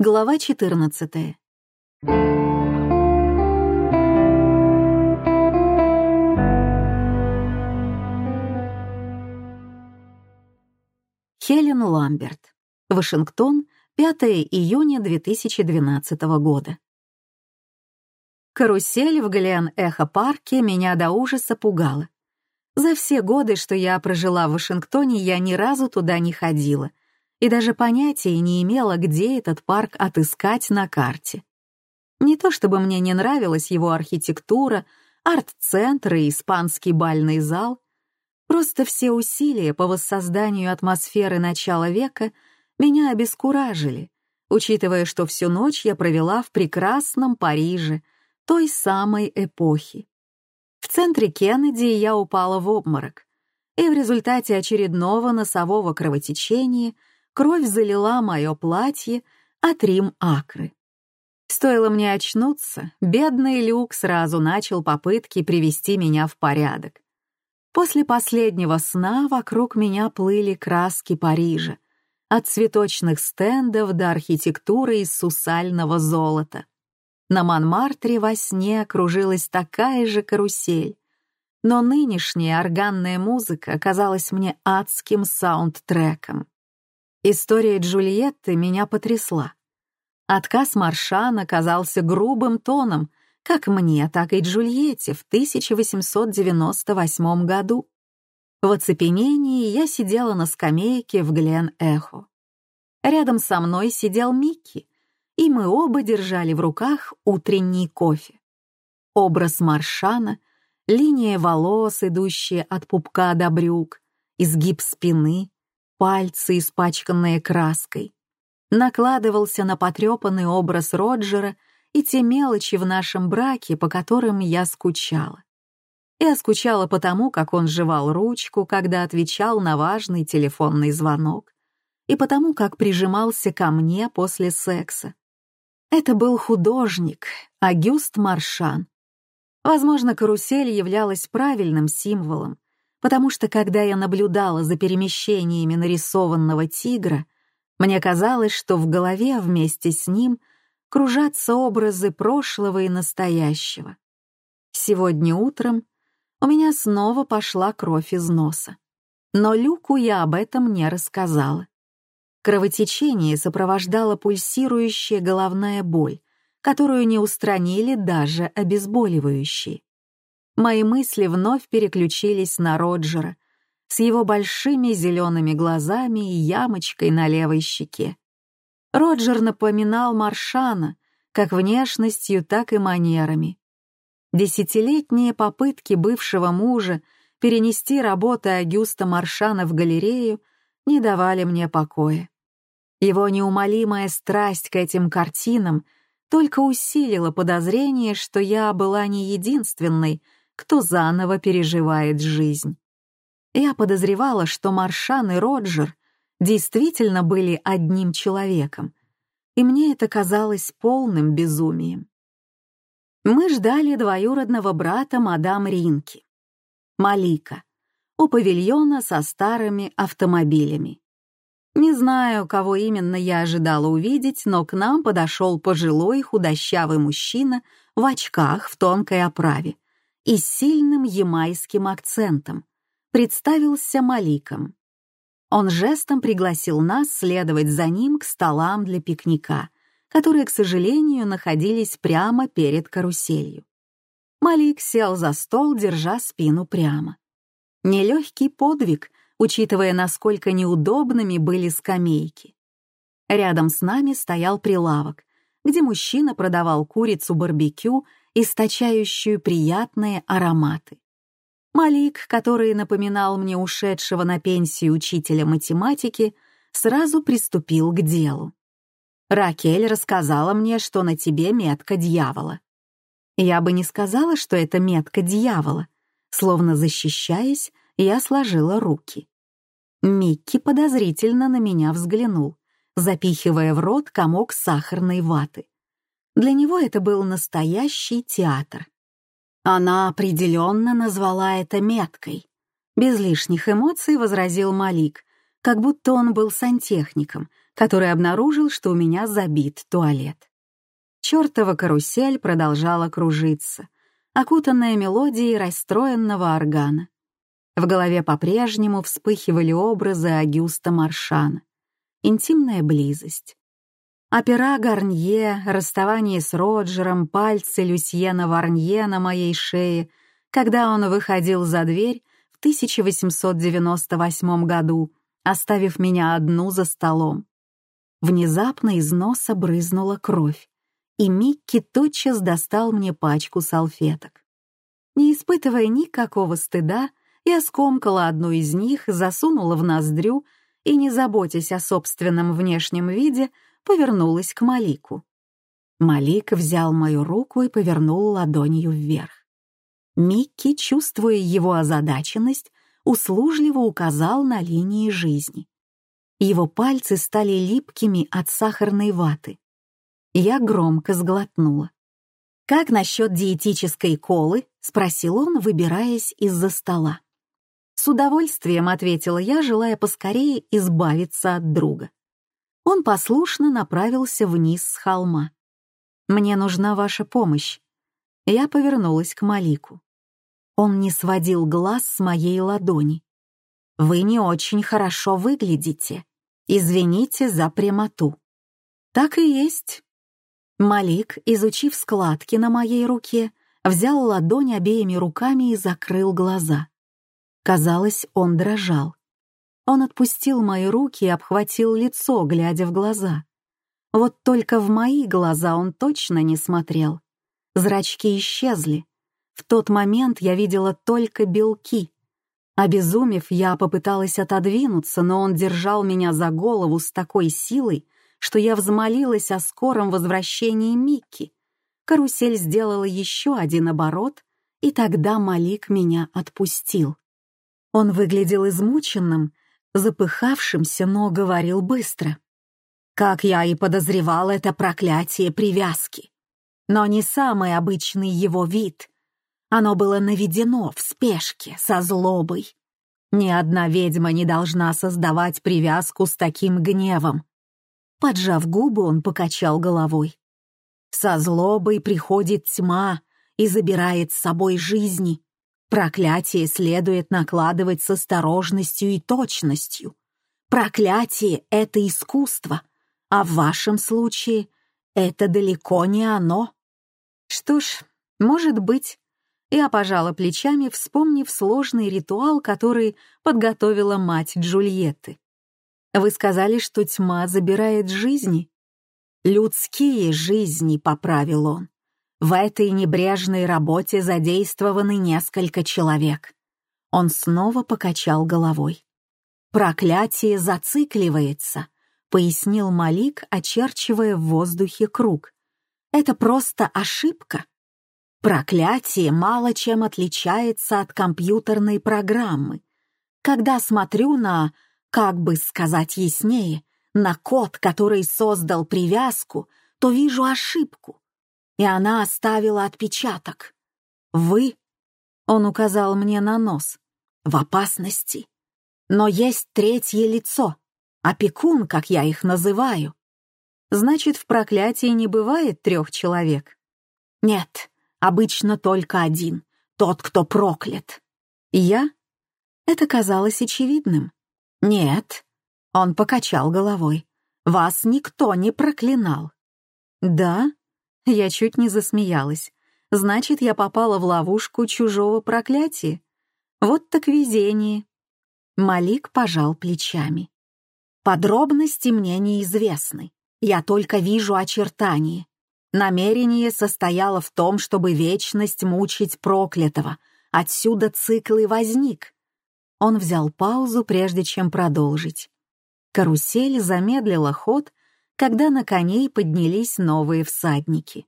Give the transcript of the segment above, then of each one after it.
Глава 14. Хелен Ламберт. Вашингтон, 5 июня 2012 года. Карусель в Глен-Эхо-парке меня до ужаса пугала. За все годы, что я прожила в Вашингтоне, я ни разу туда не ходила и даже понятия не имела, где этот парк отыскать на карте. Не то чтобы мне не нравилась его архитектура, арт-центр и испанский бальный зал, просто все усилия по воссозданию атмосферы начала века меня обескуражили, учитывая, что всю ночь я провела в прекрасном Париже той самой эпохи. В центре Кеннеди я упала в обморок, и в результате очередного носового кровотечения — Кровь залила мое платье от Рим Акры. Стоило мне очнуться, бедный Люк сразу начал попытки привести меня в порядок. После последнего сна вокруг меня плыли краски Парижа, от цветочных стендов до архитектуры из сусального золота. На Монмартре во сне окружилась такая же карусель, но нынешняя органная музыка оказалась мне адским саундтреком. История Джульетты меня потрясла. Отказ Маршана казался грубым тоном как мне, так и Джульетте в 1898 году. В оцепенении я сидела на скамейке в Глен-Эхо. Рядом со мной сидел Микки, и мы оба держали в руках утренний кофе. Образ Маршана, линия волос, идущая от пупка до брюк, изгиб спины, пальцы, испачканные краской. Накладывался на потрепанный образ Роджера и те мелочи в нашем браке, по которым я скучала. Я скучала потому, как он жевал ручку, когда отвечал на важный телефонный звонок, и потому, как прижимался ко мне после секса. Это был художник, Агюст Маршан. Возможно, карусель являлась правильным символом, потому что когда я наблюдала за перемещениями нарисованного тигра, мне казалось, что в голове вместе с ним кружатся образы прошлого и настоящего. Сегодня утром у меня снова пошла кровь из носа. Но Люку я об этом не рассказала. Кровотечение сопровождало пульсирующая головная боль, которую не устранили даже обезболивающие мои мысли вновь переключились на Роджера с его большими зелеными глазами и ямочкой на левой щеке. Роджер напоминал Маршана как внешностью, так и манерами. Десятилетние попытки бывшего мужа перенести работы Агюста Маршана в галерею не давали мне покоя. Его неумолимая страсть к этим картинам только усилила подозрение, что я была не единственной, кто заново переживает жизнь. Я подозревала, что Маршан и Роджер действительно были одним человеком, и мне это казалось полным безумием. Мы ждали двоюродного брата мадам Ринки, Малика, у павильона со старыми автомобилями. Не знаю, кого именно я ожидала увидеть, но к нам подошел пожилой худощавый мужчина в очках в тонкой оправе и сильным ямайским акцентом, представился Маликом. Он жестом пригласил нас следовать за ним к столам для пикника, которые, к сожалению, находились прямо перед каруселью. Малик сел за стол, держа спину прямо. Нелегкий подвиг, учитывая, насколько неудобными были скамейки. Рядом с нами стоял прилавок, где мужчина продавал курицу барбекю источающую приятные ароматы. Малик, который напоминал мне ушедшего на пенсию учителя математики, сразу приступил к делу. «Ракель рассказала мне, что на тебе метка дьявола». Я бы не сказала, что это метка дьявола. Словно защищаясь, я сложила руки. Микки подозрительно на меня взглянул, запихивая в рот комок сахарной ваты. Для него это был настоящий театр. Она определенно назвала это меткой. Без лишних эмоций возразил Малик, как будто он был сантехником, который обнаружил, что у меня забит туалет. Чёртова карусель продолжала кружиться, окутанная мелодией расстроенного органа. В голове по-прежнему вспыхивали образы Агюста Маршана. Интимная близость. Опера Гарнье, расставание с Роджером, пальцы Люсьена Варнье на моей шее, когда он выходил за дверь в 1898 году, оставив меня одну за столом. Внезапно из носа брызнула кровь, и Микки тотчас достал мне пачку салфеток. Не испытывая никакого стыда, я скомкала одну из них, засунула в ноздрю и, не заботясь о собственном внешнем виде, повернулась к Малику. Малик взял мою руку и повернул ладонью вверх. Микки, чувствуя его озадаченность, услужливо указал на линии жизни. Его пальцы стали липкими от сахарной ваты. Я громко сглотнула. «Как насчет диетической колы?» — спросил он, выбираясь из-за стола. С удовольствием ответила я, желая поскорее избавиться от друга. Он послушно направился вниз с холма. «Мне нужна ваша помощь». Я повернулась к Малику. Он не сводил глаз с моей ладони. «Вы не очень хорошо выглядите. Извините за прямоту». «Так и есть». Малик, изучив складки на моей руке, взял ладонь обеими руками и закрыл глаза. Казалось, он дрожал. Он отпустил мои руки и обхватил лицо, глядя в глаза. Вот только в мои глаза он точно не смотрел. Зрачки исчезли, в тот момент я видела только белки. Обезумев, я попыталась отодвинуться, но он держал меня за голову с такой силой, что я взмолилась о скором возвращении Микки. Карусель сделала еще один оборот, и тогда Малик меня отпустил. Он выглядел измученным, запыхавшимся, но говорил быстро. Как я и подозревал, это проклятие привязки. Но не самый обычный его вид — оно было наведено в спешке, со злобой. Ни одна ведьма не должна создавать привязку с таким гневом. Поджав губы, он покачал головой. Со злобой приходит тьма и забирает с собой жизни. Проклятие следует накладывать с осторожностью и точностью. Проклятие — это искусство, а в вашем случае это далеко не оно. Что ж, может быть, я пожала плечами, вспомнив сложный ритуал, который подготовила мать Джульетты. «Вы сказали, что тьма забирает жизни?» «Людские жизни», — поправил он. «В этой небрежной работе задействованы несколько человек». Он снова покачал головой. «Проклятие зацикливается», — пояснил Малик, очерчивая в воздухе круг. «Это просто ошибка. Проклятие мало чем отличается от компьютерной программы. Когда смотрю на, как бы сказать яснее, на код, который создал привязку, то вижу ошибку. И она оставила отпечаток. Вы, он указал мне на нос, в опасности. Но есть третье лицо, опекун, как я их называю. Значит, в проклятии не бывает трех человек? Нет, обычно только один, тот, кто проклят. Я? Это казалось очевидным. Нет, он покачал головой. Вас никто не проклинал. Да? Я чуть не засмеялась. Значит, я попала в ловушку чужого проклятия. Вот так везение. Малик пожал плечами. Подробности мне неизвестны. Я только вижу очертания. Намерение состояло в том, чтобы вечность мучить проклятого. Отсюда цикл и возник. Он взял паузу, прежде чем продолжить. Карусель замедлила ход, когда на коней поднялись новые всадники.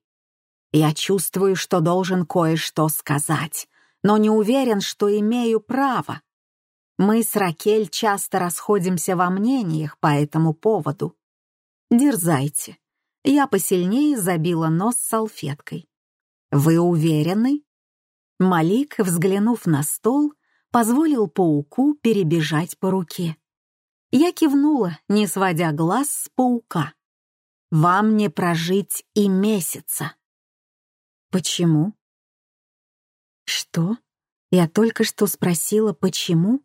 «Я чувствую, что должен кое-что сказать, но не уверен, что имею право. Мы с Ракель часто расходимся во мнениях по этому поводу. Дерзайте, я посильнее забила нос салфеткой. «Вы уверены?» Малик, взглянув на стол, позволил пауку перебежать по руке. Я кивнула, не сводя глаз с паука. «Вам не прожить и месяца». «Почему?» «Что? Я только что спросила, почему?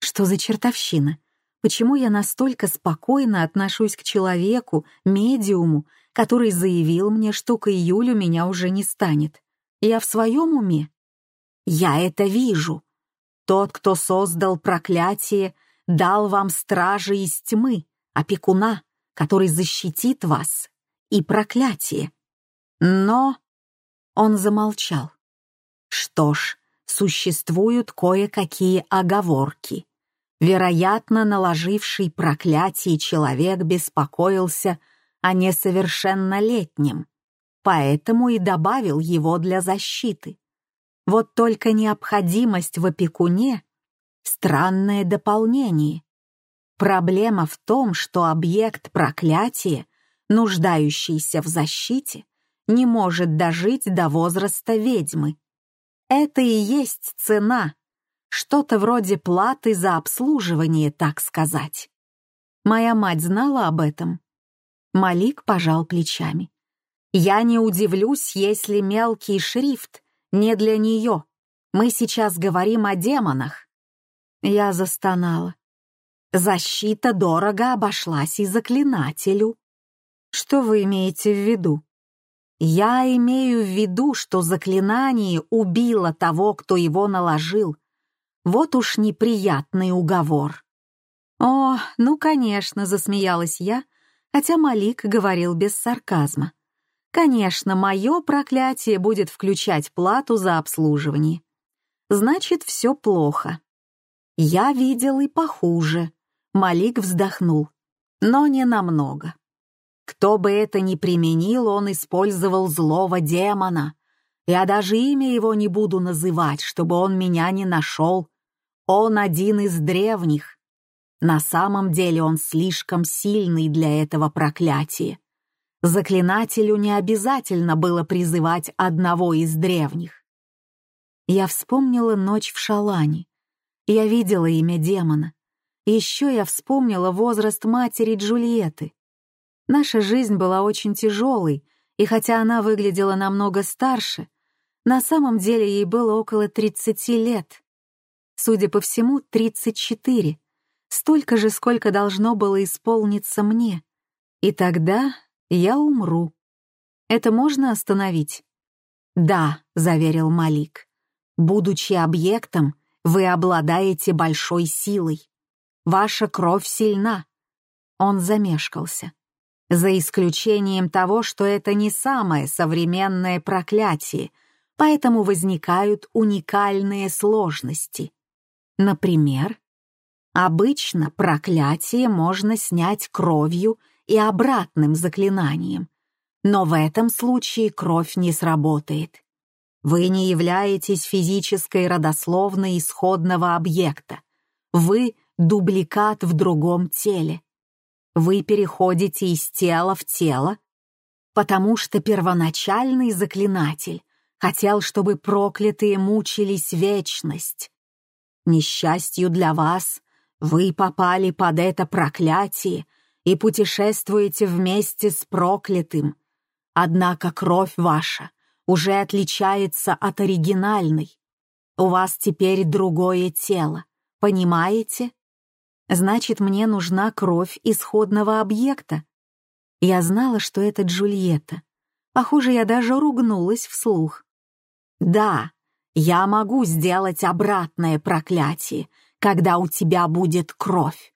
Что за чертовщина? Почему я настолько спокойно отношусь к человеку, медиуму, который заявил мне, что к июлю меня уже не станет? Я в своем уме? Я это вижу. Тот, кто создал проклятие, дал вам стражи из тьмы, опекуна, который защитит вас, и проклятие. Но он замолчал. Что ж, существуют кое-какие оговорки. Вероятно, наложивший проклятие человек беспокоился о несовершеннолетнем, поэтому и добавил его для защиты. Вот только необходимость в опекуне — странное дополнение. Проблема в том, что объект проклятия, нуждающийся в защите, не может дожить до возраста ведьмы. Это и есть цена, что-то вроде платы за обслуживание, так сказать. Моя мать знала об этом. Малик пожал плечами. Я не удивлюсь, если мелкий шрифт не для нее. Мы сейчас говорим о демонах. Я застонала. Защита дорого обошлась и заклинателю. Что вы имеете в виду? Я имею в виду, что заклинание убило того, кто его наложил. Вот уж неприятный уговор. О, ну, конечно, засмеялась я, хотя Малик говорил без сарказма. Конечно, мое проклятие будет включать плату за обслуживание. Значит, все плохо. Я видел и похуже. Малик вздохнул. Но не намного. Кто бы это ни применил, он использовал злого демона. Я даже имя его не буду называть, чтобы он меня не нашел. Он один из древних. На самом деле он слишком сильный для этого проклятия. Заклинателю не обязательно было призывать одного из древних. Я вспомнила ночь в Шалане. Я видела имя демона. Еще я вспомнила возраст матери Джульетты. Наша жизнь была очень тяжелой, и хотя она выглядела намного старше, на самом деле ей было около 30 лет. Судя по всему, 34. Столько же, сколько должно было исполниться мне. И тогда я умру. Это можно остановить? Да, заверил Малик. Будучи объектом, вы обладаете большой силой. Ваша кровь сильна. Он замешкался. За исключением того, что это не самое современное проклятие, поэтому возникают уникальные сложности. Например, обычно проклятие можно снять кровью и обратным заклинанием, но в этом случае кровь не сработает. Вы не являетесь физической родословной исходного объекта. Вы — дубликат в другом теле. Вы переходите из тела в тело, потому что первоначальный заклинатель хотел, чтобы проклятые мучились вечность. Несчастью для вас, вы попали под это проклятие — и путешествуете вместе с проклятым. Однако кровь ваша уже отличается от оригинальной. У вас теперь другое тело, понимаете? Значит, мне нужна кровь исходного объекта. Я знала, что это Джульетта. Похоже, я даже ругнулась вслух. Да, я могу сделать обратное проклятие, когда у тебя будет кровь.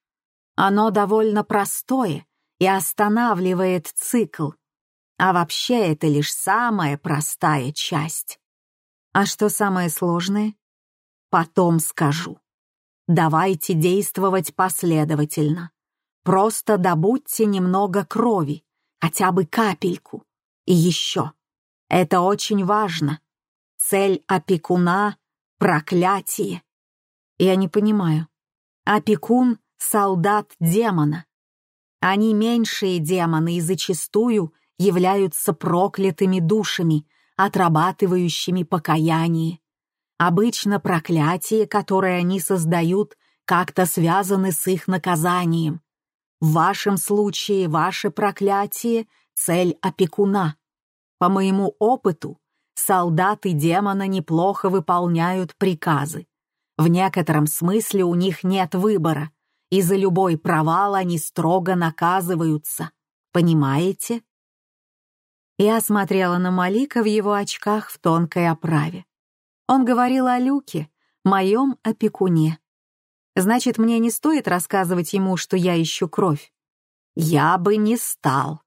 Оно довольно простое и останавливает цикл. А вообще это лишь самая простая часть. А что самое сложное? Потом скажу. Давайте действовать последовательно. Просто добудьте немного крови, хотя бы капельку. И еще. Это очень важно. Цель опекуна — проклятие. Я не понимаю. Опекун солдат демона. Они меньшие демоны и зачастую являются проклятыми душами, отрабатывающими покаяние. Обычно проклятие, которое они создают, как-то связаны с их наказанием. В вашем случае ваше проклятие — цель опекуна. По моему опыту, солдаты демона неплохо выполняют приказы. В некотором смысле у них нет выбора, и за любой провал они строго наказываются. Понимаете? Я смотрела на Малика в его очках в тонкой оправе. Он говорил о Люке, моем опекуне. Значит, мне не стоит рассказывать ему, что я ищу кровь. Я бы не стал.